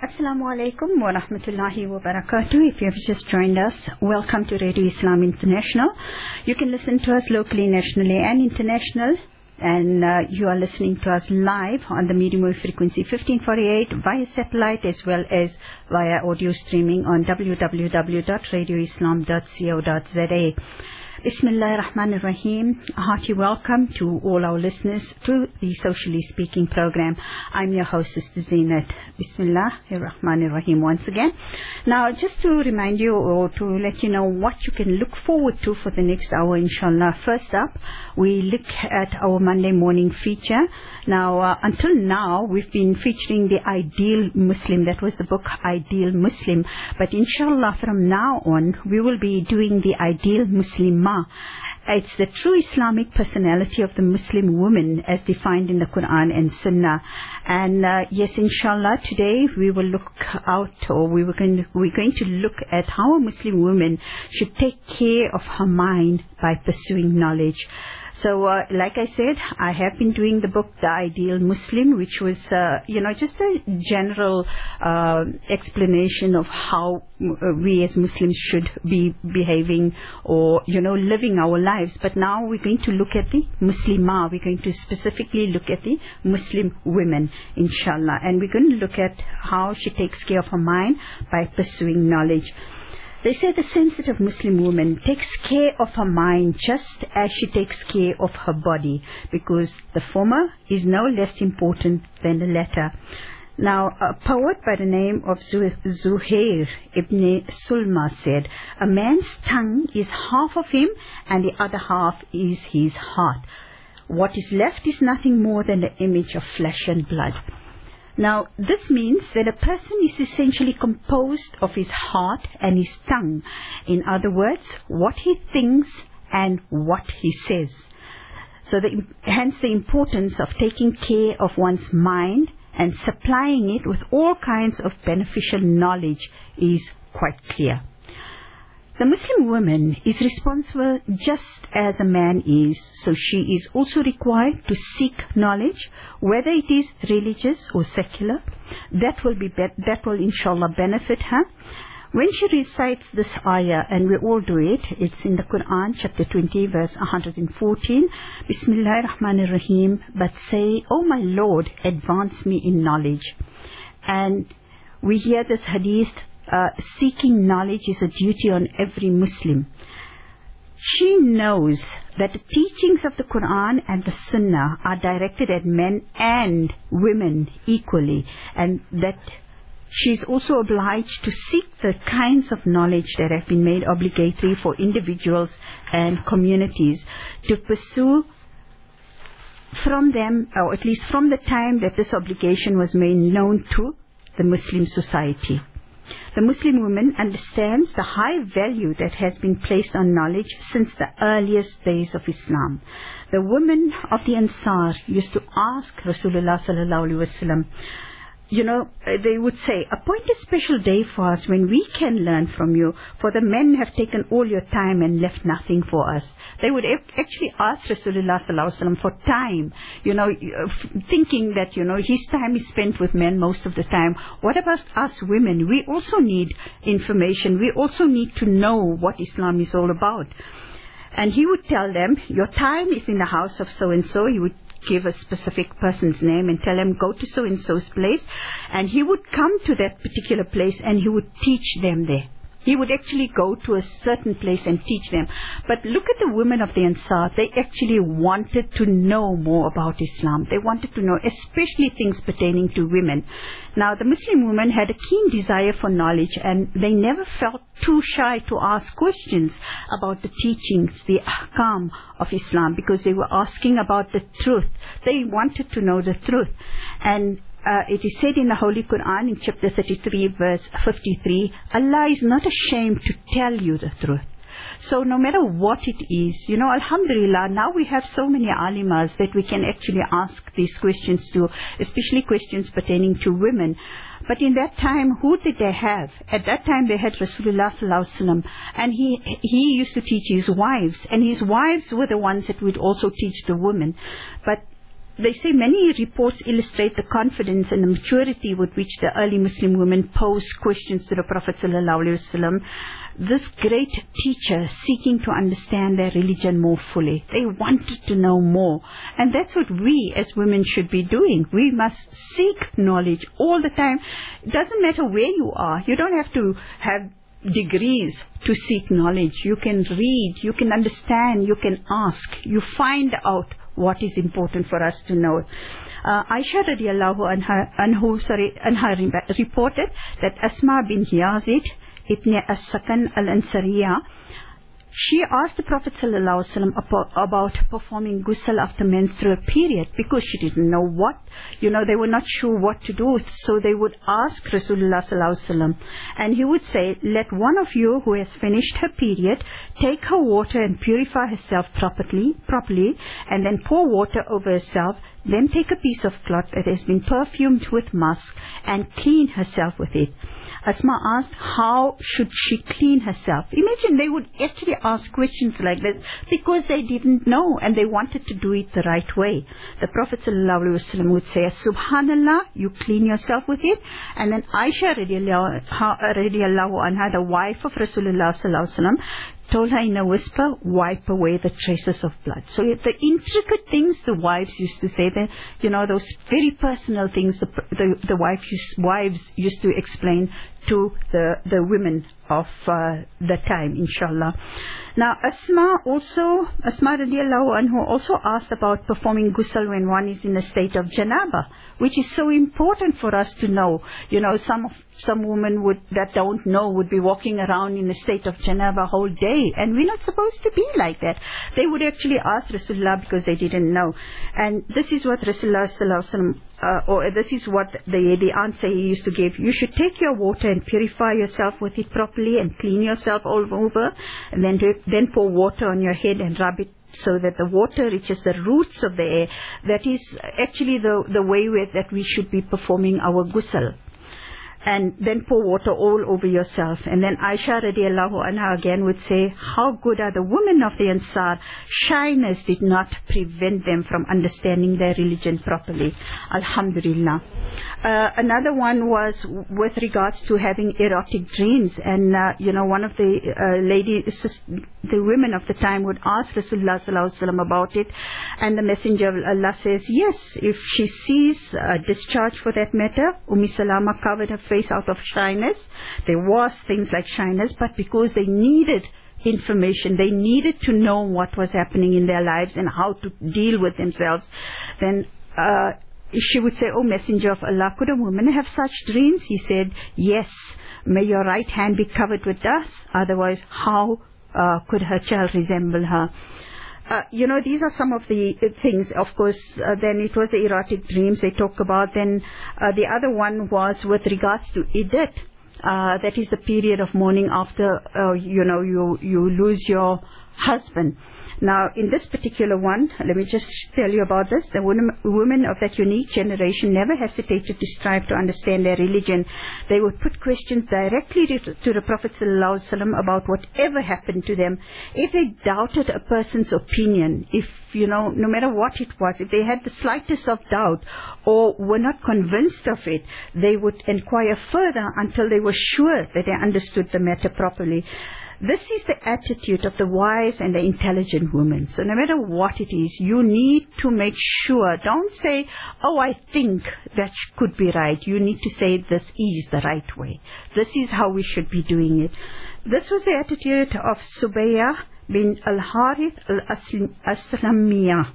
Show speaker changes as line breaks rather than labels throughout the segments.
Assalamu alaikum wa rahmatullahi wa barakatuh. If you have just joined us, welcome to Radio Islam International. You can listen to us locally, nationally and international. And uh, you are listening to us live on the medium wave frequency 1548 via satellite as well as via audio streaming on www.radioislam.co.za. Bismillah ar-Rahman ar-Rahim. A hearty welcome to all our listeners to the Socially Speaking program. I'm your hostess, Zeenat. Bismillah ar-Rahman ar-Rahim once again. Now, just to remind you or to let you know what you can look forward to for the next hour, inshallah. First up, we look at our Monday morning feature. Now, uh, until now, we've been featuring the Ideal Muslim. That was the book Ideal Muslim. But inshallah, from now on, we will be doing the Ideal Muslim it's the true Islamic personality of the Muslim woman as defined in the Quran and Sunnah. And uh, yes, inshallah, today we will look out or we were going, we're going to look at how a Muslim woman should take care of her mind by pursuing knowledge. So, uh, like I said, I have been doing the book The Ideal Muslim, which was, uh, you know, just a general uh, explanation of how we as Muslims should be behaving or, you know, living our lives. But now we're going to look at the Muslimah. We're going to specifically look at the Muslim women, inshallah. And we're going to look at how she takes care of her mind by pursuing knowledge. They say the sensitive Muslim woman takes care of her mind just as she takes care of her body because the former is no less important than the latter. Now, a poet by the name of Zuhair ibn Sulma said, A man's tongue is half of him and the other half is his heart. What is left is nothing more than the image of flesh and blood. Now, this means that a person is essentially composed of his heart and his tongue. In other words, what he thinks and what he says. So the, hence the importance of taking care of one's mind and supplying it with all kinds of beneficial knowledge is quite clear. The Muslim woman is responsible just as a man is, so she is also required to seek knowledge, whether it is religious or secular. That will be, that will inshallah benefit her. When she recites this ayah, and we all do it, it's in the Quran, chapter 20, verse 114, Bismillah ar-Rahman ar-Rahim, but say, Oh my Lord, advance me in knowledge. And we hear this hadith uh, seeking knowledge is a duty on every Muslim. She knows that the teachings of the Quran and the Sunnah are directed at men and women equally, and that she is also obliged to seek the kinds of knowledge that have been made obligatory for individuals and communities to pursue from them, or at least from the time that this obligation was made known to the Muslim society. The Muslim woman understands the high value that has been placed on knowledge since the earliest days of Islam. The women of the Ansar used to ask Rasulullah sallallahu alaihi wasallam, you know, uh, they would say, appoint a special day for us when we can learn from you, for the men have taken all your time and left nothing for us. They would actually ask Rasulullah for time, you know, uh, thinking that, you know, his time is spent with men most of the time. What about us women? We also need information. We also need to know what Islam is all about. And he would tell them, your time is in the house of so and so. He would give a specific person's name and tell him, go to so and so's place. And he would come to that particular place and he would teach them there. He would actually go to a certain place and teach them. But look at the women of the Ansar. They actually wanted to know more about Islam. They wanted to know, especially things pertaining to women. Now, the Muslim women had a keen desire for knowledge and they never felt too shy to ask questions about the teachings, the ahkam of Islam because they were asking about the truth. They wanted to know the truth. And Uh, it is said in the Holy Quran in chapter 33 verse 53, Allah is not ashamed to tell you the truth. So no matter what it is, you know, Alhamdulillah, now we have so many alimas that we can actually ask these questions to, especially questions pertaining to women. But in that time, who did they have? At that time, they had Rasulullah sallallahu Alaihi Wasallam, and he he used to teach his wives, and his wives were the ones that would also teach the women. But they say many reports illustrate the confidence and the maturity with which the early Muslim women posed questions to the Prophet ﷺ. This great teacher seeking to understand their religion more fully. They wanted to know more. And that's what we as women should be doing. We must seek knowledge all the time. It doesn't matter where you are. You don't have to have degrees to seek knowledge. You can read, you can understand, you can ask, you find out what is important for us to know. Uh, Aisha radiallahu anhu, sorry, anha reported that Asma bin Yazid ibn as-Sakan al-Ansariya she asked the Prophet ﷺ about performing ghusl after menstrual period because she didn't know what, you know, they were not sure what to do. So they would ask Rasulullah ﷺ and he would say, let one of you who has finished her period take her water and purify herself properly, properly and then pour water over herself then take a piece of cloth that has been perfumed with musk and clean herself with it. Asma asked, how should she clean herself? Imagine they would actually ask questions like this because they didn't know and they wanted to do it the right way. The Prophet ﷺ would say, Subhanallah, you clean yourself with it. And then Aisha radiallahu anha, the wife of Rasulullah ﷺ, told her in a whisper, wipe away the traces of blood. So the intricate things the wives used to say, that you know, those very personal things the, the, the wives, wives used to explain to the, the women of uh, the time, inshallah. Now, Asma also, Asma radiallahu anhu also asked about performing ghusl when one is in a state of janaba, which is so important for us to know. You know, some some women would that don't know would be walking around in the state of janaba whole day, and we're not supposed to be like that. They would actually ask Rasulullah because they didn't know, and this is what Rasulullah uh, or this is what the the answer he used to give. You should take your water and purify yourself with it properly and clean yourself all over, and then then pour water on your head and rub it so that the water reaches the roots of the air. That is actually the the way that we should be performing our ghusl and then pour water all over yourself. And then Aisha radiallahu anha again would say, how good are the women of the Ansar? Shyness did not prevent them from understanding their religion properly. Alhamdulillah. Uh, another one was with regards to having erotic dreams. And, uh, you know, one of the uh, ladies, the women of the time would ask Rasulullah about it. And the Messenger of Allah says, yes, if she sees a discharge for that matter, Umm Salama covered her face out of shyness. There was things like shyness, but because they needed information, they needed to know what was happening in their lives and how to deal with themselves, then uh, she would say, Oh Messenger of Allah, could a woman have such dreams? He said, Yes. May your right hand be covered with dust, otherwise how uh, could her child resemble her? Uh, you know, these are some of the things. Of course, uh, then it was the erotic dreams they talk about. Then uh, the other one was with regards to iddat. Uh, that is the period of mourning after, uh, you know, you, you lose your husband. Now, in this particular one, let me just tell you about this. The women of that unique generation never hesitated to strive to understand their religion. They would put questions directly to, the Prophet ﷺ about whatever happened to them. If they doubted a person's opinion, if, you know, no matter what it was, if they had the slightest of doubt or were not convinced of it, they would inquire further until they were sure that they understood the matter properly. This is the attitude of the wise and the intelligent woman. So no matter what it is, you need to make sure. Don't say, oh, I think that could be right. You need to say this is the right way. This is how we should be doing it. This was the attitude of Subaya bin al-Harith al-Aslamiyah.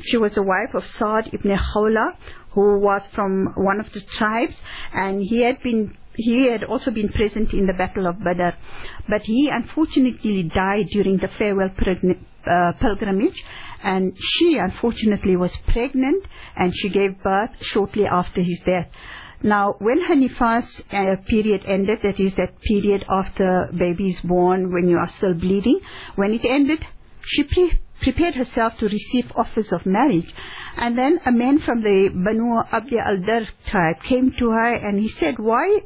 She was the wife of Saad ibn Khawla, who was from one of the tribes, and he had been he had also been present in the Battle of Badr, but he unfortunately died during the farewell uh, pilgrimage, and she unfortunately was pregnant, and she gave birth shortly after his death. Now, when her nifas uh, period ended, that is that period after baby is born, when you are still bleeding, when it ended, she pre prepared herself to receive offers of marriage. And then a man from the Banu Abdi al-Dar tribe came to her and he said, why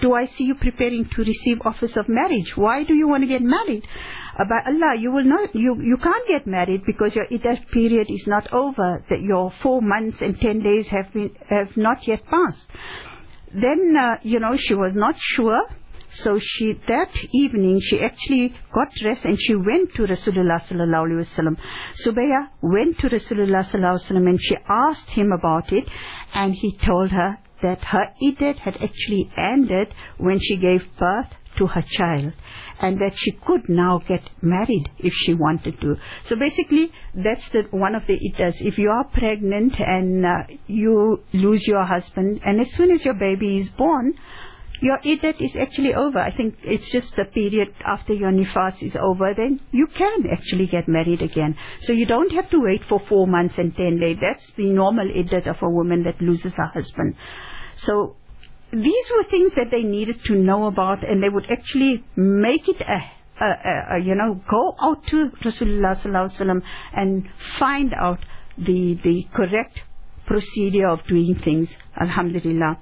do I see you preparing to receive office of marriage? Why do you want to get married? Uh, by Allah, you will not, you, you can't get married because your iddah period is not over. That your four months and ten days have been, have not yet passed. Then, uh, you know, she was not sure. So she, that evening, she actually got dressed and she went to Rasulullah sallallahu alaihi wasallam. Subaya went to Rasulullah sallallahu alaihi wasallam and she asked him about it and he told her that her iddah had actually ended when she gave birth to her child and that she could now get married if she wanted to. So basically, that's the one of the iddahs. If you are pregnant and uh, you lose your husband, and as soon as your baby is born, your iddah is actually over. I think it's just the period after your nifas is over, then you can actually get married again. So you don't have to wait for four months and ten days. That's the normal iddah of a woman that loses her husband. So these were things that they needed to know about and they would actually make it a, you know, go out to Rasulullah and find out the, the correct procedure of doing things. Alhamdulillah.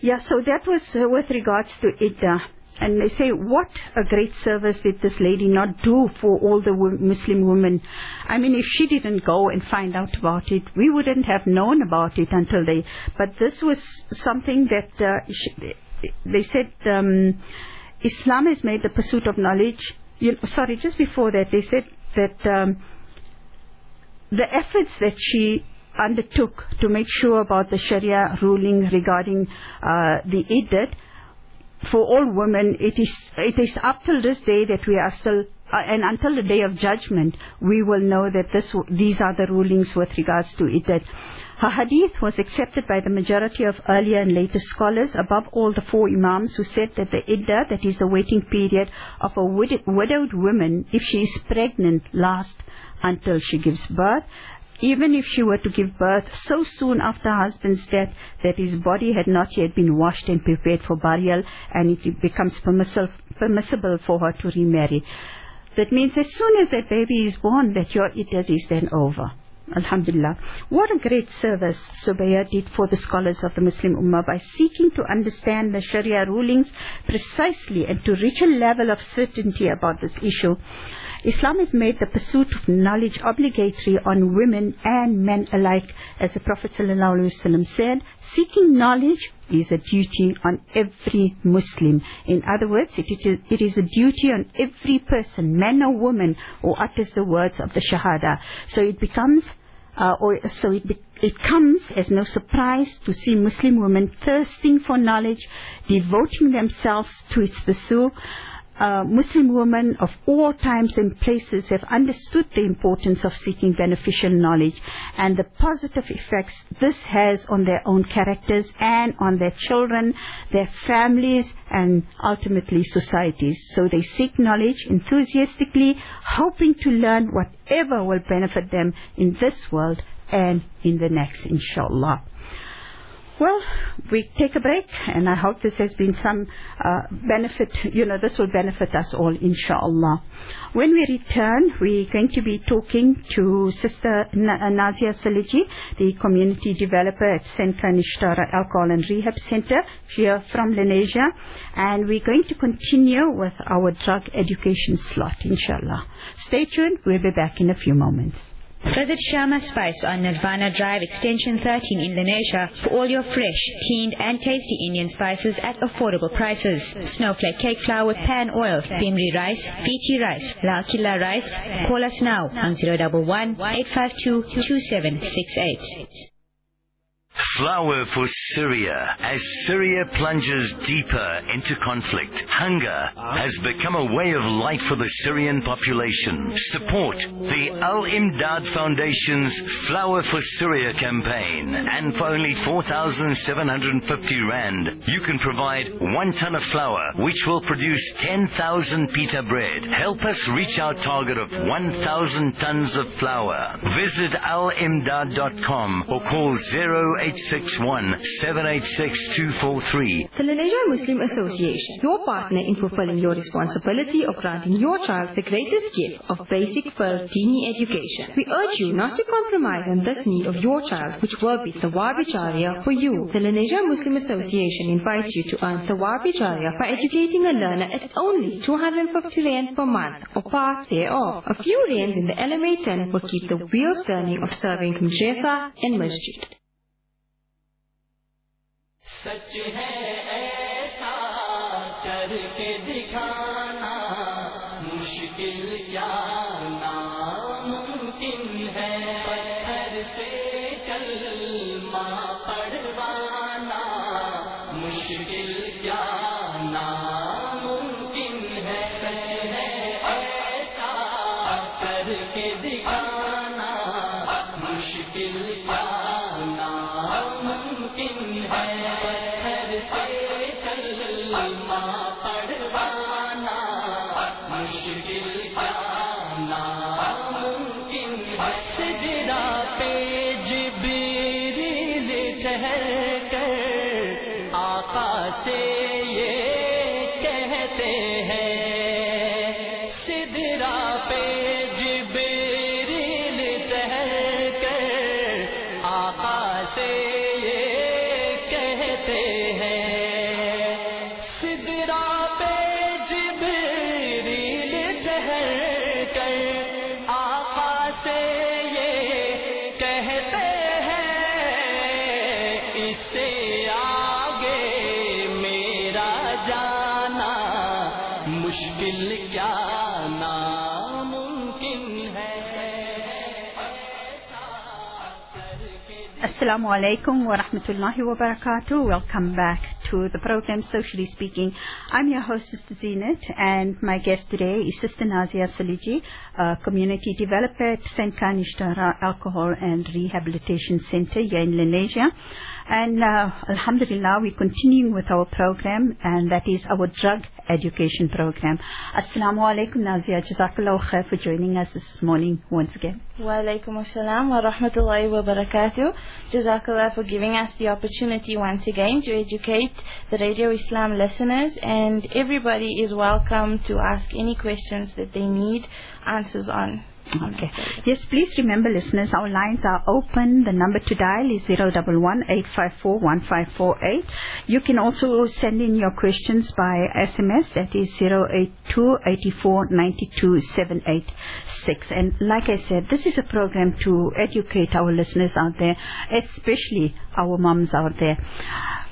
Yeah, so that was uh, with regards to Iddah. And they say, what a great service did this lady not do for all the Muslim women. I mean, if she didn't go and find out about it, we wouldn't have known about it until they, but this was something that, uh, she, they said, um, Islam has made the pursuit of knowledge, you, sorry, just before that, they said that, um, the efforts that she undertook to make sure about the Sharia ruling regarding uh, the iddah, for all women, it is, it is up till this day that we are still, uh, and until the day of judgment, we will know that this, these are the rulings with regards to iddah. Her hadith was accepted by the majority of earlier and later scholars, above all the four imams who said that the iddah, that is the waiting period of a widowed woman, if she is pregnant, lasts until she gives birth even if she were to give birth so soon after her husband's death that his body had not yet been washed and prepared for burial and it becomes permissible for her to remarry. That means as soon as that baby is born that your iddah is then over. Alhamdulillah. What a great service Subaya did for the scholars of the Muslim Ummah by seeking to understand the Sharia rulings precisely and to reach a level of certainty about this issue. Islam has made the pursuit of knowledge obligatory on women and men alike. As the Prophet ﷺ said, seeking knowledge is a duty on every Muslim. In other words, it is, it is a duty on every person, man or woman, who utters the words of the Shahada. So it becomes uh, or so it, it comes as no surprise to see Muslim women thirsting for knowledge, devoting themselves to its pursuit, Muslim women of all times and places have understood the importance of seeking beneficial knowledge and the positive effects this has on their own characters and on their children, their families, and ultimately societies. So they seek knowledge enthusiastically, hoping to learn whatever will benefit them in this world and in the next, inshallah. Well, we take a break, and I hope this has been some uh, benefit. You know, this will benefit us all, inshallah. When we return, we're going to be talking to Sister uh, Nazia Saliji, the community developer at SANCA Nishtara Alcohol and Rehab Center here from Lenasia, and we're going to continue with our drug education slot, inshallah. Stay tuned. We'll be back in a few moments.
Visit Shama Spice on Nirvana Drive, Extension 13 in Lenasia for all your fresh, cleaned and tasty Indian spices at affordable prices. Snowflake cake flour with pan oil, Bimri rice, BT rice, Lal Killa rice. Call us now on 011 852 2768.
Flour for Syria. As Syria plunges deeper into conflict, hunger has become a way of life for the Syrian population. Support the Al Imdad Foundation's Flour for Syria campaign, and for only 4,750 Rand, you can provide one ton of flour, which will produce 10,000 pita bread. Help us reach our target of 1,000 tons of flour. Visit alimdad.com or call 08 0861 786 243.
The Lenasia Muslim Association, your partner in fulfilling your responsibility of granting your child the greatest gift of basic Dini education. We urge you not to compromise on this need of your child, which will be Thawab Jariya for you. The Lenasia Muslim Association invites you to earn Thawab Jariya by educating a learner at only 250 rand per month or part thereof. A few rands in the LMA 10 will keep the wheels turning of serving madrasa and masjid.
سچ ہے ایسا کر کے دکھانا مشکل کیا ناممکن ہے؟ پتھر سے کلمہ پڑھوانا مشکل کیا ناممکن ہے؟ سچ ہے ایسا کر کے دکھانا مشکل کیا ناممکن ہے؟ نام
Assalamu alaikum wa rahmatullahi wa barakatuh. Welcome back to the program Socially Speaking. I'm your host, Sister Zeenat, and my guest today is Sister Nazia Saliji, a community developer at SANCA Nishtara Alcohol and Rehabilitation Center here in Lenasia. And uh, Alhamdulillah, we're continuing with our program, and that is our drug education program. Assalamu alaikum, Nazia. Jazakallah khair for joining us this morning once again.
Wa alaikum assalam wa rahmatullahi wa barakatuh. Jazakallah for giving us the opportunity once again to educate the Radio Islam listeners and everybody is welcome to ask any questions that they need answers on.
Okay. Yes, please remember, listeners, our lines are open. The number to dial is 011-854-1548. You can also send in your questions by SMS. That is 082-84-92-786. And like I said, this is a program to educate our listeners out there, especially our moms out there.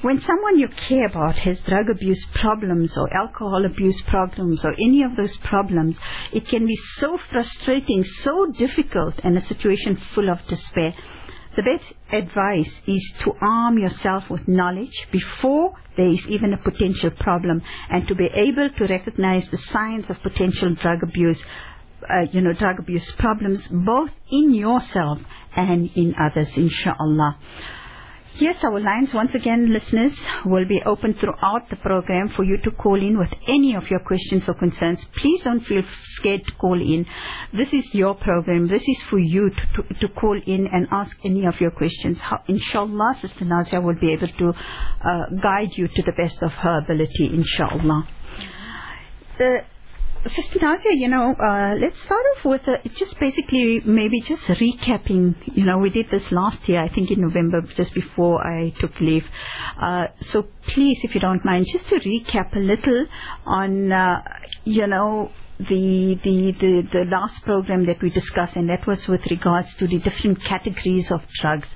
When someone you care about has drug abuse problems or alcohol abuse problems or any of those problems, it can be so frustrating, so difficult, and a situation full of despair. The best advice is to arm yourself with knowledge before there is even a potential problem and to be able to recognize the signs of potential drug abuse, uh, you know, drug abuse problems both in yourself and in others, inshallah. Yes, our lines, once again, listeners, will be open throughout the program for you to call in with any of your questions or concerns. Please don't feel scared to call in. This is your program. This is for you to, to, to call in and ask any of your questions. How, inshallah, Sister Nazia will be able to uh, guide you to the best of her ability, inshallah. Sister Nazia, you know, uh, let's start off with uh, just basically maybe just recapping. You know, we did this last year, I think in November, just before I took leave. Uh, so please, if you don't mind, just to recap a little on, uh, you know, the, the, the, the last program that we discussed, and that was with regards to the different categories of drugs.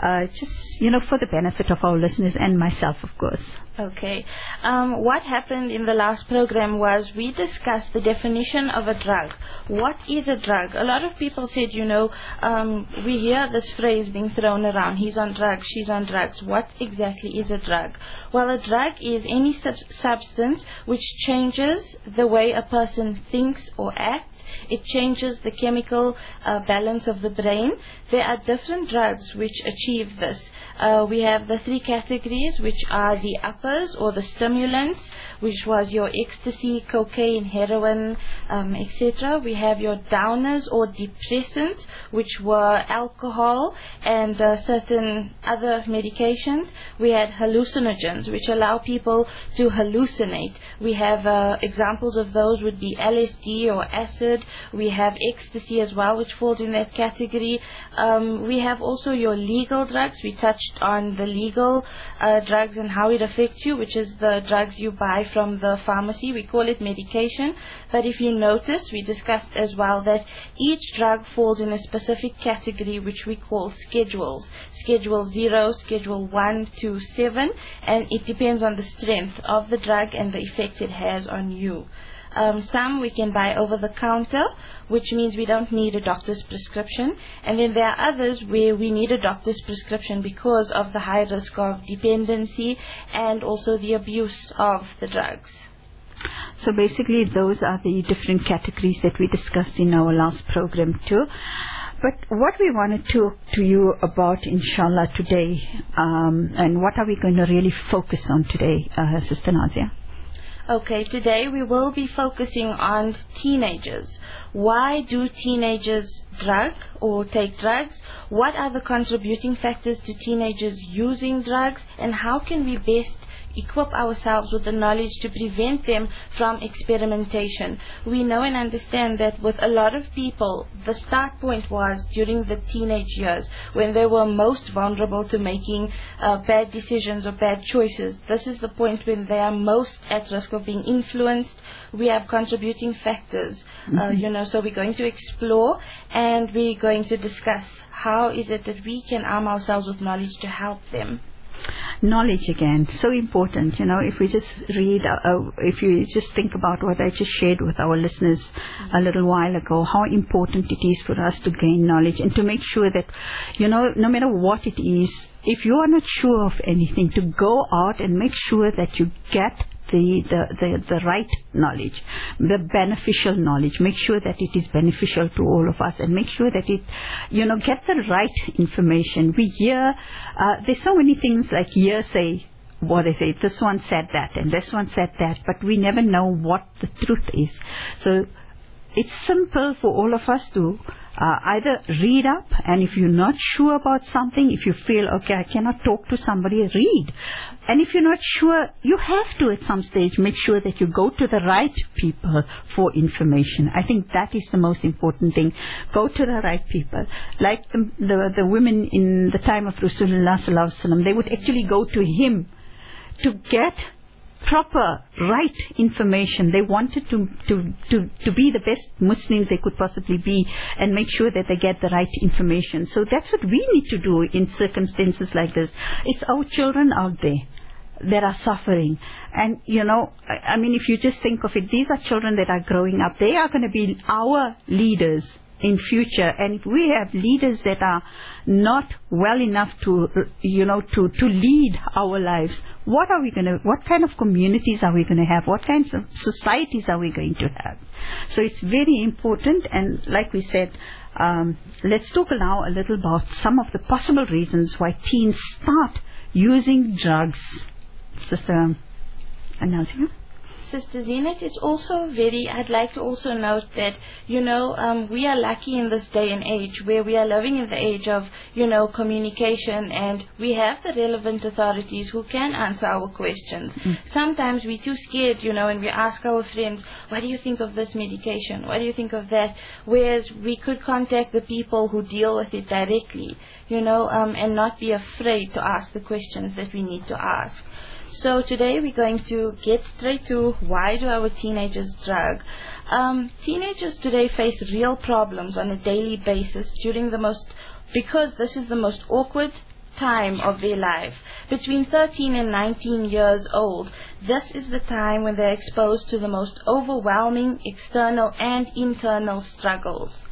Uh, just, you know, for the benefit of our listeners and myself, of course.
Okay. Um, what happened in the last program was we discussed the definition of a drug. What is a drug? A lot of people said, you know, um, we hear this phrase being thrown around. He's on drugs, she's on drugs. What exactly is a drug? Well, a drug is any sub- substance which changes the way a person thinks or acts. It changes the chemical uh, balance of the brain. There are different drugs which achieve this. Uh, we have the three categories, which are the uppers or the stimulants, which was your ecstasy, cocaine, heroin, um, etc. We have your downers or depressants, which were alcohol and uh, certain other medications. We had hallucinogens, which allow people to hallucinate. We have uh, examples of those would be LSD or acid. We have ecstasy as well, which falls in that category. Um, we have also your legal drugs. We touched on the legal uh, drugs and how it affects you, which is the drugs you buy from the pharmacy. We call it medication. But if you notice, we discussed as well that each drug falls in a specific category which we call schedules. Schedule 0, Schedule 1 to 7, and it depends on the strength of the drug and the effect it has on you. Um, some we can buy over the counter, which means we don't need a doctor's prescription. And then there are others where we need a doctor's prescription because of the high risk of dependency and also the abuse of the drugs.
So basically, those are the different categories that we discussed in our last program too. But what we want to talk to you about, inshallah, today, um, and what are we going to really focus on today, uh, Sister Nazia?
Okay, today we will be focusing on teenagers. Why do teenagers drug or take drugs? What are the contributing factors to teenagers using drugs? And how can we best equip ourselves with the knowledge to prevent them from experimentation. We know and understand that with a lot of people, the start point was during the teenage years when they were most vulnerable to making uh, bad decisions or bad choices. This is the point when they are most at risk of being influenced. We have contributing factors, uh,
Mm-hmm.
you know, so we're going to explore and we're going to discuss how is it that we can arm ourselves with knowledge to help them.
Knowledge again. So important you know if we just read uh, uh, if you just think about what i just shared with our listeners a little while ago how important it is for us to gain knowledge and to make sure that you know no matter what it is if you are not sure of anything to go out and make sure that you get the, the, the, the right knowledge, the beneficial knowledge. Make sure that it is beneficial to all of us and make sure that it, you know, get the right information. We hear, uh, there's so many things like hearsay what they say, this one said that and this one said that, but we never know what the truth is. So it's simple for all of us to uh, either read up and if you're not sure about something, if you feel, okay, I cannot talk to somebody, read. And if you're not sure, you have to at some stage make sure that you go to the right people for information. I think that is the most important thing. Go to the right people. Like the, the, the women in the time of Rasulullah they would actually go to him to get proper, right information. They wanted to, to, to, to be the best Muslims they could possibly be and make sure that they get the right information. So that's what we need to do in circumstances like this. It's our children out there that are suffering. And, you know, I, I mean, if you just think of it, these are children that are growing up. They are going to be our leaders in future. And if we have leaders that are not well enough to, you know, to, to lead our lives, what are we going to, what kind of communities are we going to have? What kinds of societies are we going to have? So it's very important. And like we said, um, let's talk now a little about some of the possible reasons why teens start using drugs. Sister Anazia?
Sister Zeenat, it's also very, I'd like to also note that, you know, um, we are lucky in this day and age where we are living in the age of, you know, communication and we have the relevant authorities who can answer our questions. Sometimes we're too scared, you know, and we ask our friends, what do you think of this medication? What do you think of that? Whereas we could contact the people who deal with it directly, you know, um, and not be afraid to ask the questions that we need to ask. So today we're going to get straight to why do our teenagers drug. Um, teenagers today face real problems on a daily basis during the most, because this is the most awkward time of their life. Between 13 and 19 years old, this is the time when they're exposed to the most overwhelming external and internal struggles.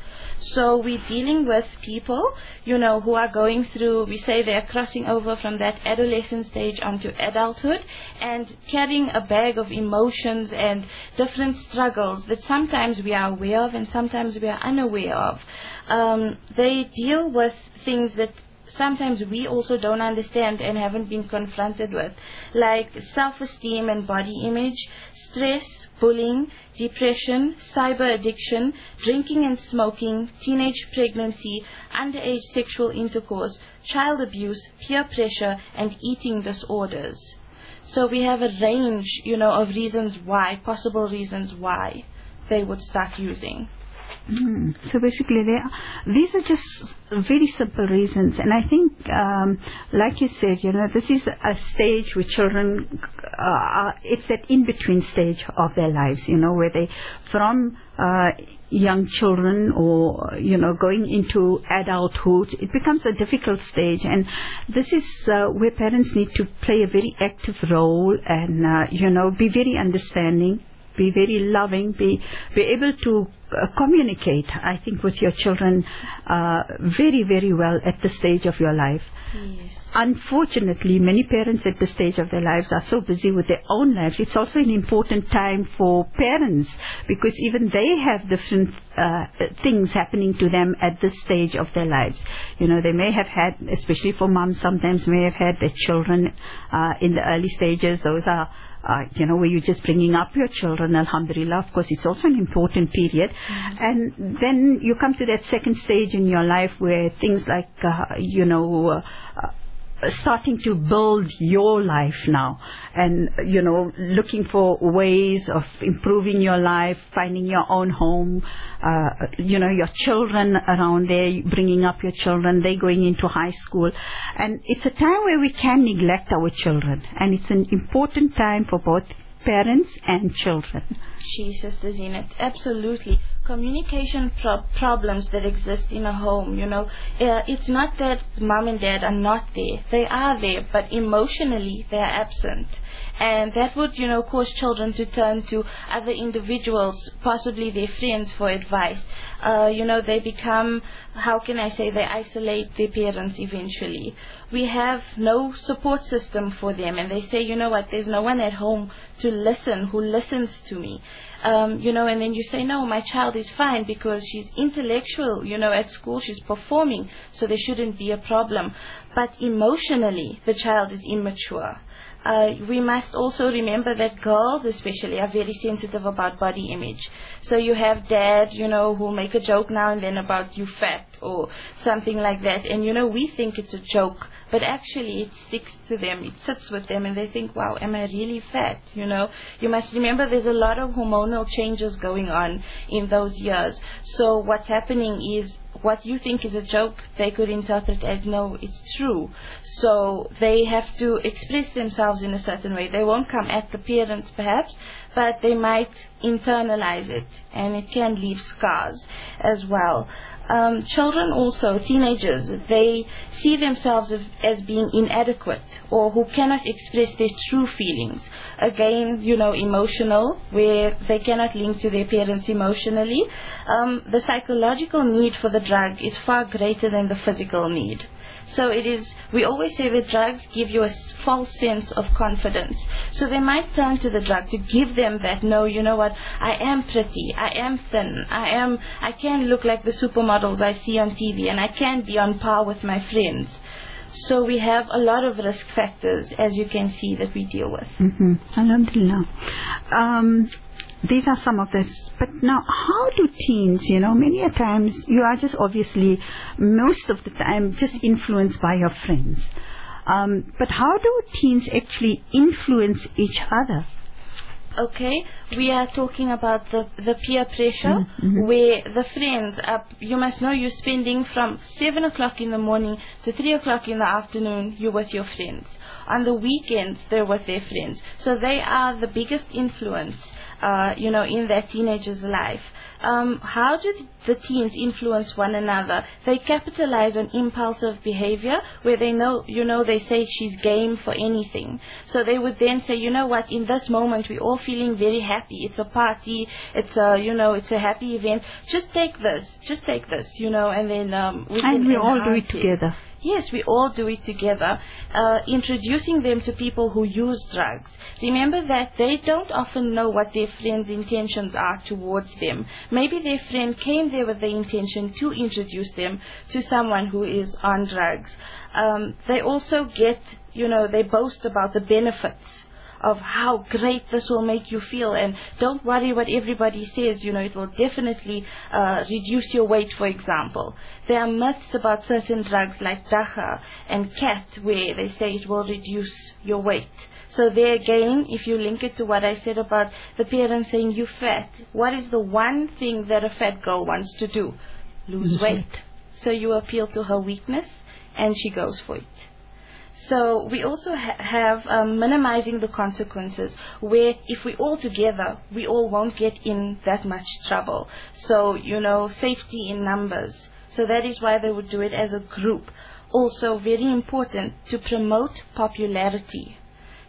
So we're dealing with people, you know, who are going through, we say they're crossing over from that adolescent stage onto adulthood and carrying a bag of emotions and different struggles that sometimes we are aware of and sometimes we are unaware of. Um, they deal with things that sometimes we also don't understand and haven't been confronted with, like self-esteem and body image, stress, bullying, depression, cyber addiction, drinking and smoking, teenage pregnancy, underage sexual intercourse, child abuse, peer pressure, and eating disorders. So we have a range, you know, of reasons why, possible reasons why they would start using.
Mm. So basically, they are, these are just very simple reasons, and I think, um, like you said, you know, this is a stage where children, uh, are, it's that in-between stage of their lives, you know, where they, from uh, young children or you know going into adulthood, it becomes a difficult stage, and this is uh, where parents need to play a very active role and uh, you know be very understanding be very loving, be be able to uh, communicate. I think with your children uh, very very well at the stage of your life.
Yes.
Unfortunately, many parents at this stage of their lives are so busy with their own lives. It's also an important time for parents because even they have different uh, things happening to them at this stage of their lives. You know, they may have had, especially for moms, sometimes may have had their children uh, in the early stages. Those are uh, you know, where you're just bringing up your children, alhamdulillah, of course, it's also an important period. And then you come to that second stage in your life where things like, uh, you know, uh, uh, starting to build your life now and you know looking for ways of improving your life finding your own home uh, you know your children around there bringing up your children they going into high school. And it's a time where we can neglect our children. And it's an important time for both parents and children.
Jesus, Zeenat, absolutely. Communication pro- problems that exist in a home, you know, uh, it's not that mom and dad are not there. They are there, but emotionally they are absent. And that would, you know, cause children to turn to other individuals, possibly their friends, for advice. Uh, you know, they become, how can I say, they isolate their parents eventually. We have no support system for them, and they say, you know what, there's no one at home to listen, who listens to me. Um, you know, and then you say, no, my child is fine because she's intellectual, you know, at school she's performing, so there shouldn't be a problem. But emotionally, the child is immature. Uh, we must also remember that girls especially are very sensitive about body image. So you have dad, you know, who make a joke now and then about you fat or something like that. And you know, we think it's a joke, but actually it sticks to them, it sits with them and they think, wow, am I really fat? You know, you must remember there's a lot of hormonal changes going on in those years. So what's happening is what you think is a joke, they could interpret as no, it's true. So they have to express themselves in a certain way. They won't come at the parents perhaps, but they might internalize it and it can leave scars as well. Um, children also, teenagers, they see themselves as, being inadequate or who cannot express their true feelings. Again, you know, emotional, where they cannot link to their parents emotionally. Um, the psychological need for the drug is far greater than the physical need. So it is, we always say that drugs give you a false sense of confidence. So they might turn to the drug to give them that, no, you know what, I am pretty, I am thin, I am, I can look like the supermodels I see on TV and I can be on par with my friends. So we have a lot of risk factors, as you can see, that we deal with.
Mm-hmm. Alhamdulillah. Um, these are some of the. But now, how do teens, you know, many a times you are just obviously, most of the time, just influenced by your friends. Um, but how do teens actually influence each other?
Okay, we are talking about the the peer pressure,
Mhm.
where the friends are. You must know you're spending from seven o'clock in the morning to three o'clock in the afternoon. You're with your friends. On the weekends, they're with their friends. So they are the biggest influence, uh, you know, in that teenager's life. Um, how do the teens influence one another? They capitalize on impulsive behavior where they know, you know, they say she's game for anything. So they would then say, you know what, in this moment we're all feeling very happy. It's a party. It's a, you know, it's a happy event. Just take this. Just take this, you know, and then um, we
And we all do it together.
Yes, we all do it together. Uh, introducing them to people who use drugs. Remember that they don't often know what their friend's intentions are towards them. Maybe their friend came there with the intention to introduce them to someone who is on drugs. Um, they also get, you know, they boast about the benefits of how great this will make you feel. And don't worry what everybody says you know it will definitely uh, reduce your weight for example. There are myths about certain drugs like dagga and cat where they say it will reduce your weight. So there again if you link it to what i said about the parents saying you fat what is the one thing that a fat girl wants to do? Lose
Lose
weight.
weight.
so you appeal to her weakness and she goes for it so we also ha- have um, minimizing the consequences where if we all together, we all won't get in that much trouble. So, you know, safety in numbers. So that is why they would do it as a group. Also very important to promote popularity.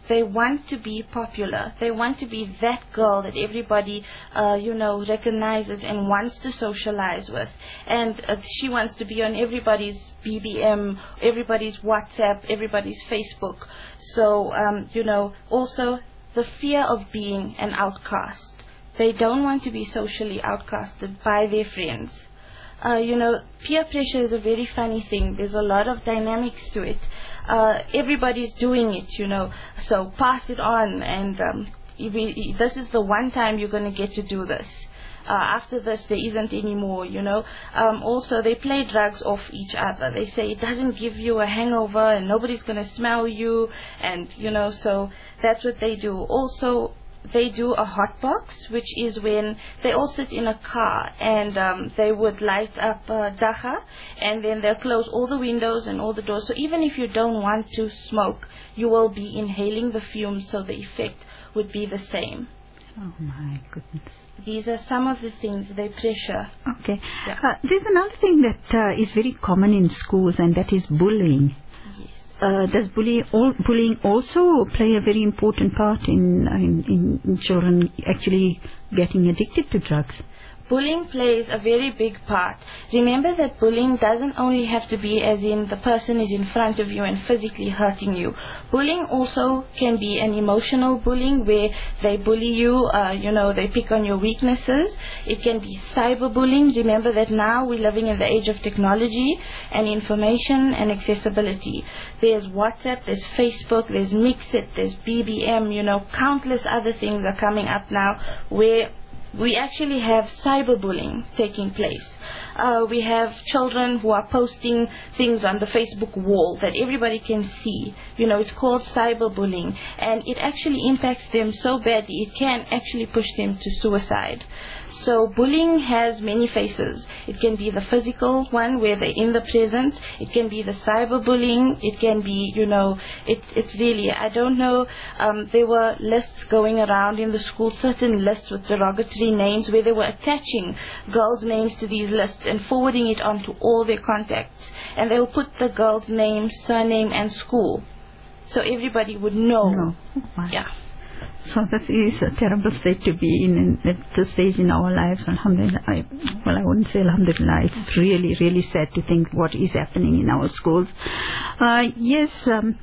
They want to be popular. They want to be that girl that everybody, uh, you know, recognizes and wants to socialize with. And uh, she wants to be on everybody's BBM, everybody's WhatsApp, everybody's Facebook. So, um, you know, also the fear of being an outcast. They don't want to be socially outcasted by their friends. Uh, you know, peer pressure is a very funny thing. There's a lot of dynamics to it. Uh, everybody's doing it, you know, so pass it on. And um, this is the one time you're going to get to do this. Uh, after this, there isn't any more, you know. Um, also, they play drugs off each other. They say it doesn't give you a hangover and nobody's going to smell you. And, you know, so that's what they do. Also, they do a hot box, which is when they all sit in a car and um, they would light up uh, dagga and then they'll close all the windows and all the doors. So even if you don't want to smoke, you will be inhaling the fumes, so the effect would be the same.
Oh my goodness.
These are some of the things they pressure.
Okay.
Yeah.
Uh, there's another thing that uh, is very common in schools, and that is bullying. Uh, does bully, all, bullying also play a very important part in, in, in children actually getting addicted to drugs?
Bullying plays a very big part. Remember that bullying doesn't only have to be as in the person is in front of you and physically hurting you. Bullying also can be an emotional bullying where they bully you, uh, you know, they pick on your weaknesses. It can be cyberbullying. Remember that now we're living in the age of technology and information and accessibility. There's WhatsApp, there's Facebook, there's MXit, there's BBM, you know, countless other things are coming up now where we actually have cyberbullying taking place. Uh, we have children who are posting things on the Facebook wall that everybody can see. You know, it's called cyberbullying, and it actually impacts them so badly it can actually push them to suicide. So bullying has many faces. It can be the physical one where they're in the presence. It can be the cyberbullying. It can be, you know, it's it's really I don't know. Um, there were lists going around in the school, certain lists with derogatory names where they were attaching girls' names to these lists and forwarding it on to all their contacts, and they will put the girl's name, surname, and school, so everybody would know.
No. Oh.
Yeah.
So this is a terrible state to be in, in at this stage in our lives. Alhamdulillah. I, well, I wouldn't say Alhamdulillah. It's really, really sad to think what is happening in our schools. Uh, yes. Um,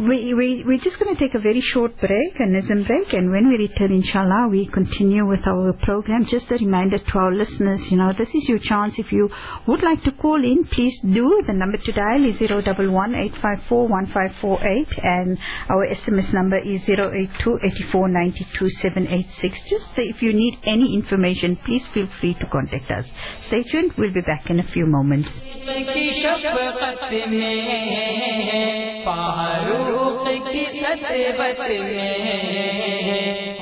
we, we, we're just going to take a very short break, a Nizam break, and when we return, inshallah, we continue with our program. Just a reminder to our listeners, you know, this is your chance. If you would like to call in, please do. The number to dial is 011 854 1548, and our SMS number is 082 84 92 786. Just if you need any information, please feel free to contact us. Stay tuned. We'll be back in a few moments.
فاروق کی عطبت میں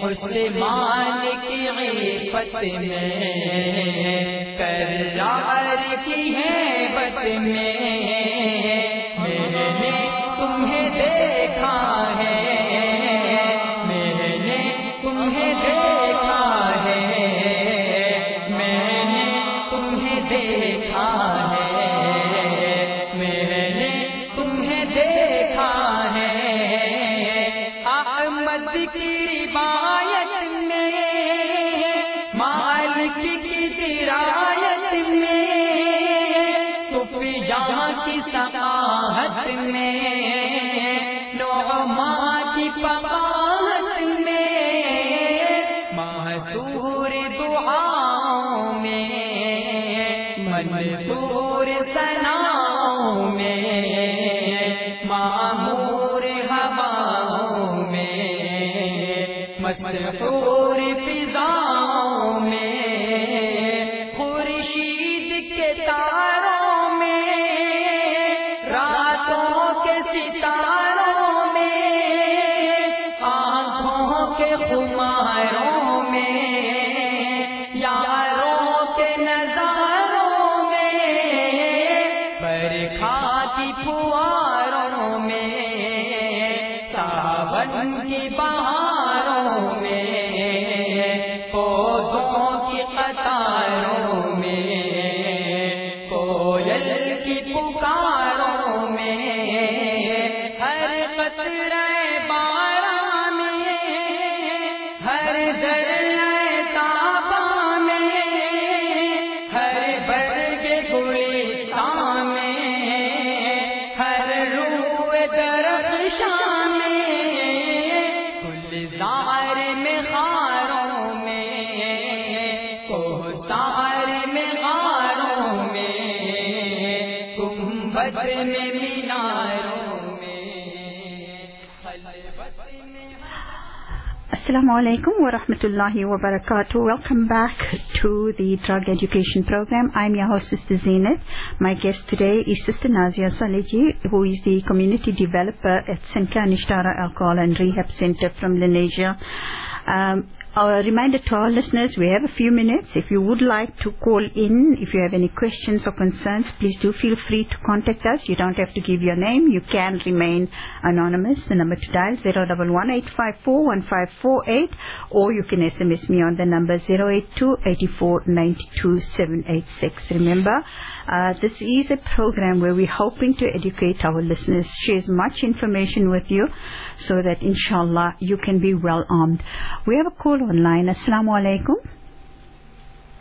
عثمان کی عفت میں کرار کی ہے بت میں۔ 一把 खलवत में
Assalamu alaikum wa rahmatullahi wa barakatuh. Welcome back to the drug education program. I'm your host, Sister Zeenat. My guest today is Sister Nazia Saliji, who is the community developer at SANCA Nishtara Alcohol and Rehab Center from Lenasia. Um, a reminder to our listeners, we have a few minutes. If you would like to call in, if you have any questions or concerns, please do feel free to contact us. You don't have to give your name. You can remain anonymous. The number to dial is 011-854-1548 or you can SMS me on the number 082-8492-786. Remember, uh, this is a program where we're hoping to educate our listeners, share as much information with you so that inshallah you can be well armed. We have a call online. Assalamu alaikum.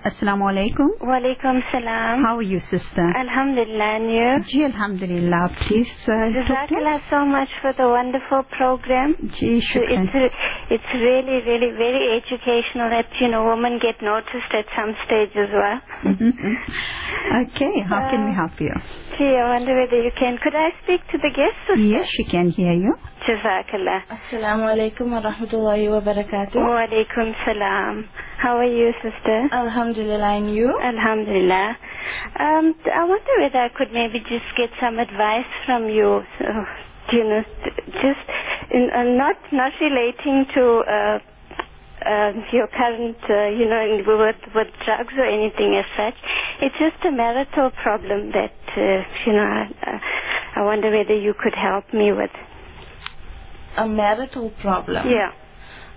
Assalamu alaikum.
Walaikum salam.
How are you, sister?
Alhamdulillah, and you?
Ji, alhamdulillah. Please, uh, talk to.
Jazakallah so much for the wonderful program.
Ji, shukran.
It's, it's really, really very educational that, you know, women get noticed at some stage as well.
okay, how can we help you?
Gee, I wonder whether you can. Could I speak to the guest?
Yes, she can hear you.
Jazakallah.
Assalamu alaikum wa rahmatullahi wa barakatuh.
Walaikum salam. How are you, sister?
Alhamdulillah, and you?
Alhamdulillah. Um, I wonder whether I could maybe just get some advice from you. So, you know, just in, uh, not not relating to uh, uh, your current, uh, you know, in- with with drugs or anything as such. It's just a marital problem that uh, you know. I, I wonder whether you could help me with.
A marital problem.
Yeah.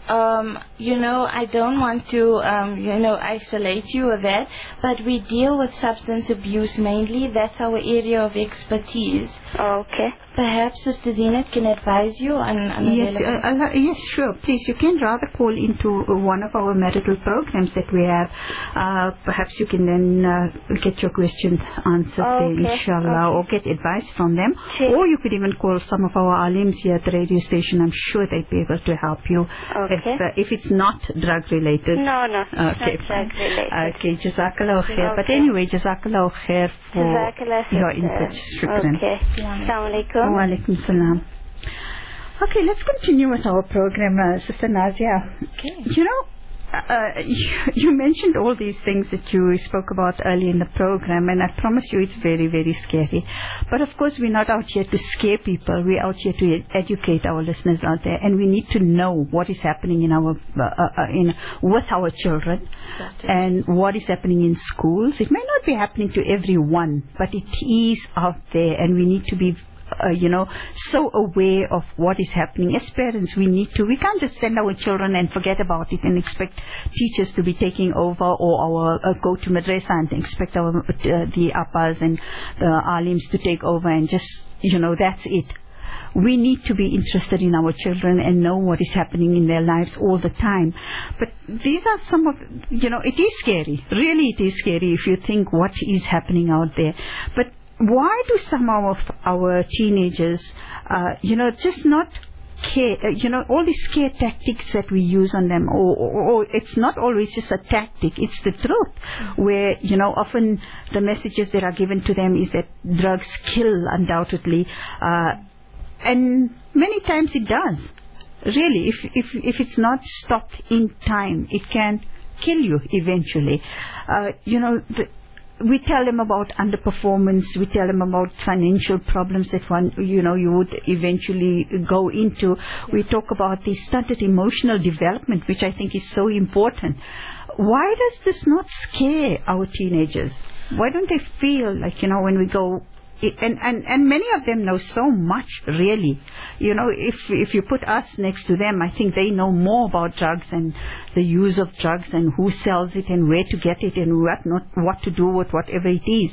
um, you know, I don't want to, um, you know, isolate you or that, but we deal with substance abuse mainly. That's our area of expertise.
Okay.
Perhaps Sister Zeenat can advise you on, on
Yes, uh, uh, yes, sure. Please, you can rather call into uh, one of our marital programs that we have. Uh, perhaps you can then uh, get your questions answered there,
Okay,
inshallah, or get advice from them.
Sure.
Or you could even call some of our alims here at the radio station. I'm sure they'd be able to help you. If,
Okay.
uh, if it's not drug related.
No, no.
Okay,
Not drug related.
Okay, Jazakallah khair. But
Okay.
anyway, Jazakallah khair for
Jazakallah,
your input.
Okay. Assalamu alaikum.
Wa alaikum salam. Okay, let's continue with our program, uh, Sister Nazia.
Okay.
You know, uh, you, you mentioned all these things that you spoke about early in the program, and I promise you it's very, very scary. But of course, we're not out here to scare people. We're out here to educate our listeners out there, and we need to know what is happening in our uh, uh, in with our children, and what is happening in schools. It may not be happening to everyone, but it is out there, and we need to be uh, you know, so aware of what is happening. As parents, we need to. We can't just send our children and forget about it and expect teachers to be taking over or our uh, go to madrasa and expect our uh, the appas and the alims to take over and just you know that's it. we need to be interested in our children and know what is happening in their lives all the time. But these are some of, you know, it is scary. Really, it is scary if you think what is happening out there. But why do some of our teenagers, uh, you know, just not care, uh, you know, all these scare tactics that we use on them, or, or, or, it's not always just a tactic, it's the truth, where, you know, often the messages that are given to them is that drugs kill undoubtedly, uh, and many times it does. Really, if, if, if it's not stopped in time, it can kill you eventually. Uh, you know, the, we tell them about underperformance. We tell them about financial problems that one, you know, you would eventually go into. We talk about the stunted emotional development, which I think is so important. Why does this not scare our teenagers? Why don't they feel like, you know, when we go and, and, and many of them know so much, really. You know, if, if you put us next to them, I think they know more about drugs and the use of drugs and who sells it and where to get it and what, not, what to do with whatever it is.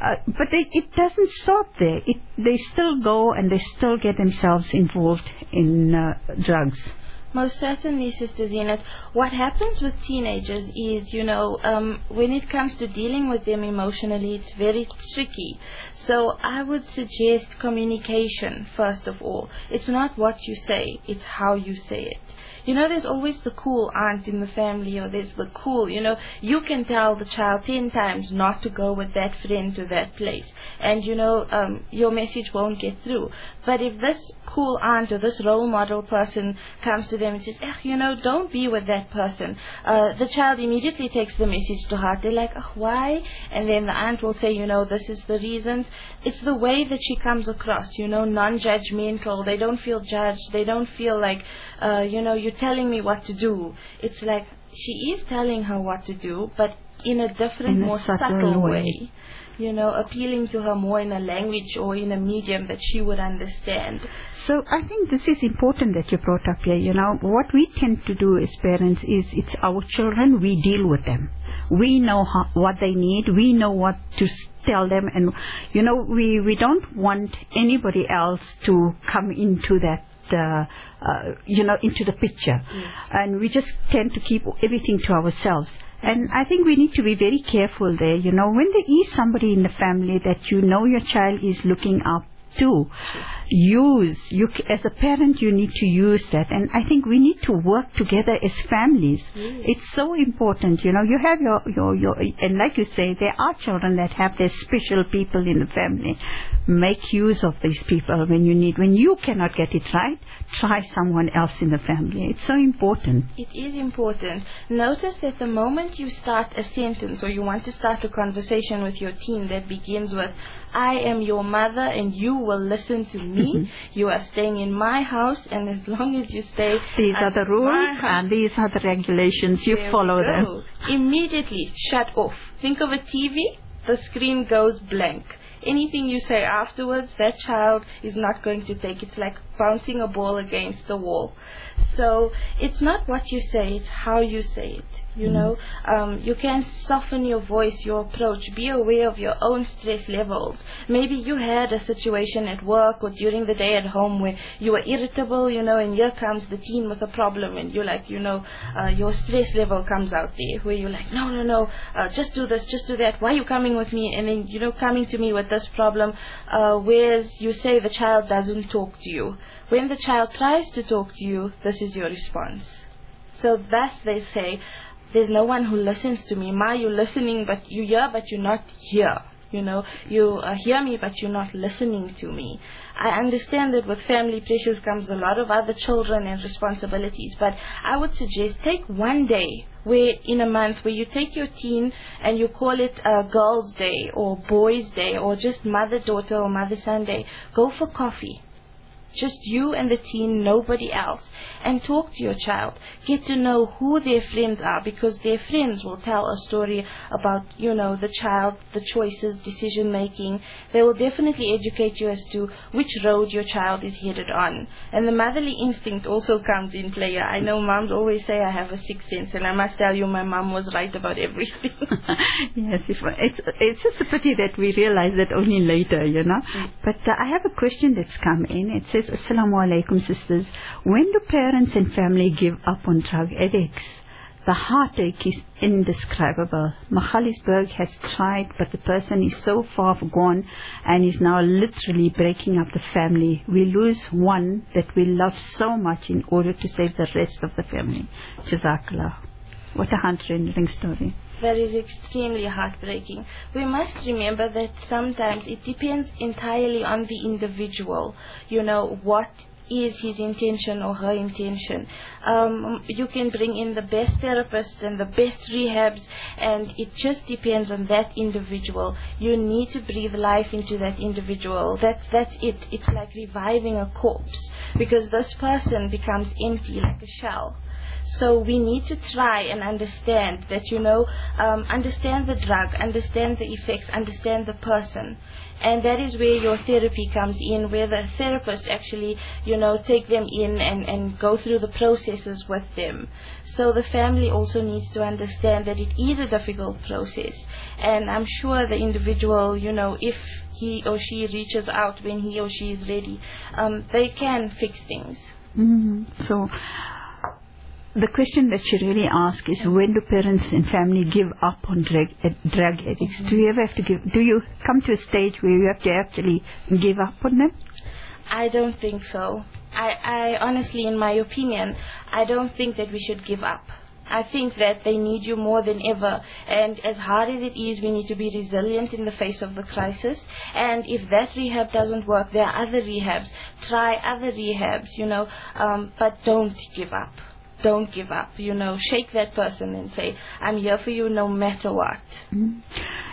Uh, but they, it doesn't stop there. It, they still go and they still get themselves involved in uh, drugs.
Most certainly, Sister Zeenat. What happens with teenagers is, you know, um, when it comes to dealing with them emotionally, it's very tricky. So I would suggest communication, first of all. It's not what you say, it's how you say it. You know, there's always the cool aunt in the family, or there's the cool, you know, you can tell the child ten times not to go with that friend to that place. And, you know, um, your message won't get through. But if this cool aunt or this role model person comes to them and says, eh, you know, don't be with that person, uh, the child immediately takes the message to heart. They're like, why? And then the aunt will say, you know, this is the reasons. It's the way that she comes across, you know, non-judgmental. They don't feel judged. They don't feel like, uh, you know, you're telling me what to do. It's like she is telling her what to do, but in a different,
In a
more
subtle
subtle
way.
way. You know, appealing to her more in a language or in a medium that she would understand.
So I think this is important that you brought up here. You know, what we tend to do as parents is it's our children, we deal with them. We know how, what they need. We know what to tell them. And, you know, we, we don't want anybody else to come into that uh, uh, you know, into the picture. And we just tend to keep everything to ourselves. And I think we need to be very careful there. You know, when there is somebody in the family that you know your child is looking up to, use, you, as a parent, you need to use that. And I think we need to work together as families. Mm. It's so important. You know, you have your, your, your, and like you say, there are children that have their special people in the family. Make use of these people when you need. When you cannot get it right, try someone else in the family. It's so important.
It is important. Notice that the moment you start a sentence or you want to start a conversation with your teen that begins with, I am your mother and you will listen to me. Mm-hmm. You are staying in my house and as long as you stay
These are the rules and these are the regulations. You
there
follow them.
Immediately shut off. Think of a TV, the screen goes blank. Anything you say afterwards, that child is not going to take. It's like bouncing a ball against the wall. So it's not what you say, it's how you say it. You know, um, you can soften your voice, your approach. Be aware of your own stress levels. Maybe you had a situation at work or during the day at home where you were irritable, you know, and here comes the teen with a problem, and you're like, you know, uh, your stress level comes out there where you're like, no, no, no, uh, just do this, just do that. Why are you coming with me? And then, you know, coming to me with this problem, uh, whereas you say the child doesn't talk to you. When the child tries to talk to you, this is your response. So thus they say, there's no one who listens to me. Ma, you're listening, but you hear, but you're not here. You know, you uh, hear me, but you're not listening to me. I understand that with family pressures comes a lot of other children and responsibilities, but I would suggest take one day where in a month where you take your teen and you call it a girls' day or boys' day or just mother-daughter or mother-son day. Go for coffee just you and the teen, nobody else, and talk to your child. Get to know who their friends are because their friends will tell a story about, you know, the child, the choices, decision making. They will definitely educate you as to which road your child is headed on. And the motherly instinct also comes in play. I know moms always say I have a sixth sense, and I must tell you, my mom was right about everything.
yes, it's, it's just a pity that we realize that only later, you know. But uh, I have a question that's come in. It says, Assalamu alaikum, sisters. When do parents and family give up on drug addicts? The heartache is indescribable. Mahalisberg has tried, but the person is so far gone and is now literally breaking up the family. We lose one that we love so much in order to save the rest of the family. Jazakallah. What a heart-rending story.
That is extremely heartbreaking. We must remember that sometimes it depends entirely on the individual. You know, what is his intention or her intention. Um, you can bring in the best therapists and the best rehabs, and it just depends on that individual. You need to breathe life into that individual. That's that's it. It's like reviving a corpse because this person becomes empty like a shell. So we need to try and understand that, you know, um, understand the drug, understand the effects, understand the person. And that is where your therapy comes in, where the therapist actually, you know, take them in and, and go through the processes with them. So the family also needs to understand that it is a difficult process. And I'm sure the individual, you know, if he or she reaches out when he or she is ready, um, they can fix things.
Mm, so the question that she really asks is when do parents and family give up on drug, drug addicts? Do you ever have to give, do you come to a stage where you have to actually give up on them?
I don't think so. I, I honestly, in my opinion, I don't think that we should give up. I think that they need you more than ever. And as hard as it is, we need to be resilient in the face of the crisis. And if that rehab doesn't work, there are other rehabs. Try other rehabs, you know, um, but don't give up. Don't give up, you know, shake that person and say, I'm here for you no matter what.
Mm.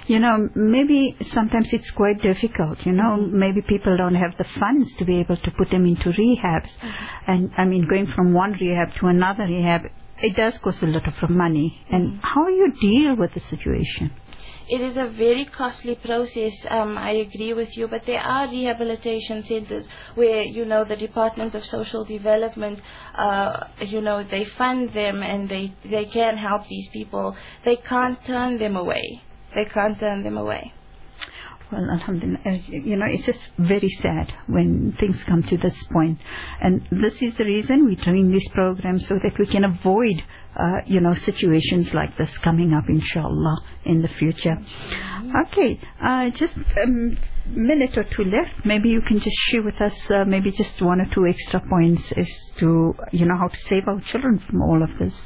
You know, maybe sometimes it's quite difficult, you know, mm-hmm. maybe people don't have the funds to be able to put them into rehabs. Mm-hmm. And I mean, going from one rehab to another rehab, it does cost a lot of money. And how you deal with the situation?
It is a very costly process. Um, I agree with you, but there are rehabilitation centers where you know the Department of Social Development, uh, you know, they fund them and they they can help these people. They can't turn them away. They can't turn them away.
Well, alhamdulillah, you know, it's just very sad when things come to this point. And this is the reason we're doing this program so that we can avoid uh, you know, situations like this coming up, inshallah, in the future. Okay, uh, just a minute or two left. Maybe you can just share with us uh, maybe just one or two extra points as to, you know, how to save our children from all of this.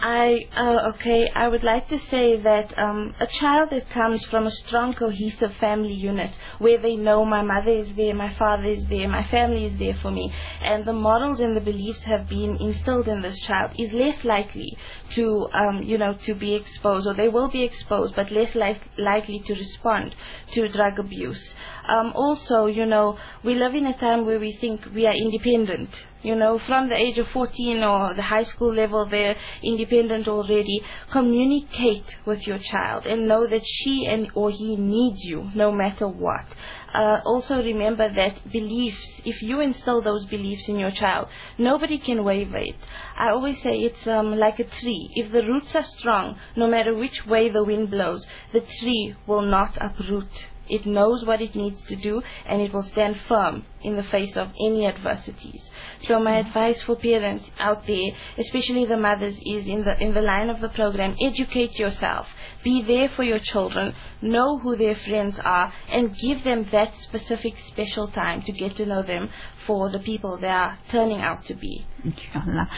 I uh, okay. I would like to say that um, a child that comes from a strong, cohesive family unit, where they know my mother is there, my father is there, my family is there for me, and the morals and the beliefs have been instilled in this child, is less likely to, um, you know, to be exposed, or they will be exposed, but less li- likely to respond to drug abuse. Um, also, you know, we live in a time where we think we are independent you know, from the age of 14 or the high school level, they're independent already. Communicate with your child and know that she and or he needs you no matter what. Uh, also remember that beliefs, if you instill those beliefs in your child, nobody can waver it. I always say it's um, like a tree. If the roots are strong, no matter which way the wind blows, the tree will not uproot. It knows what it needs to do and it will stand firm in the face of any adversities. So my advice for parents out there, especially the mothers, is in the in the line of the program, educate yourself. Be there for your children, know who their friends are, and give them that specific special time to get to know them for the people they are turning out to be.
Inshallah.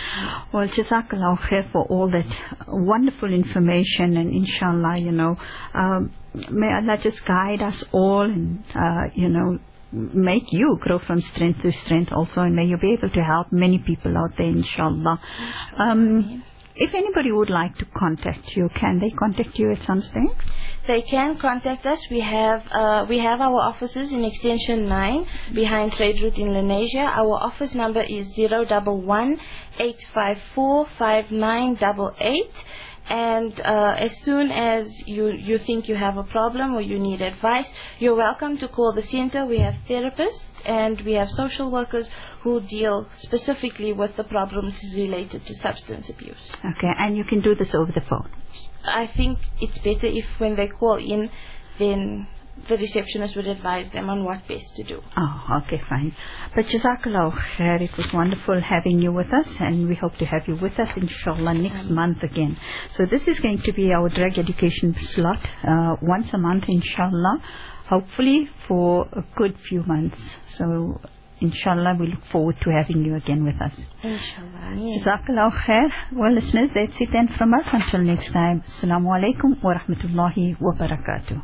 Well, Jazakallah khair for all that wonderful information and inshallah, you know, um, may Allah just guide us all and, uh, you know, make you grow from strength to strength also and may you be able to help many people out there, inshallah. Um, if anybody would like to contact you, can they contact you at some stage?
They can contact us. We have uh, we have our offices in Extension 9 behind Trade Route in Lenasia. Our office number is 011 854 and uh, as soon as you, you think you have a problem or you need advice, you're welcome to call the center. We have therapists and we have social workers who deal specifically with the problems related to substance abuse.
Okay, and you can do this over the phone.
I think it's better if when they call in, then the receptionist would advise them on what best to do.
Oh, okay, fine. But Jazakallah khair, it was wonderful having you with us and we hope to have you with us inshallah next month again. So this is going to be our drug education slot, uh, once a month inshallah, hopefully for a good few months. So inshallah we look forward to having you again with us.
Inshallah.
Jazakallah khair. Well listeners, that's it then from us. Until next time, Assalamu alaikum wa rahmatullahi wa barakatuh.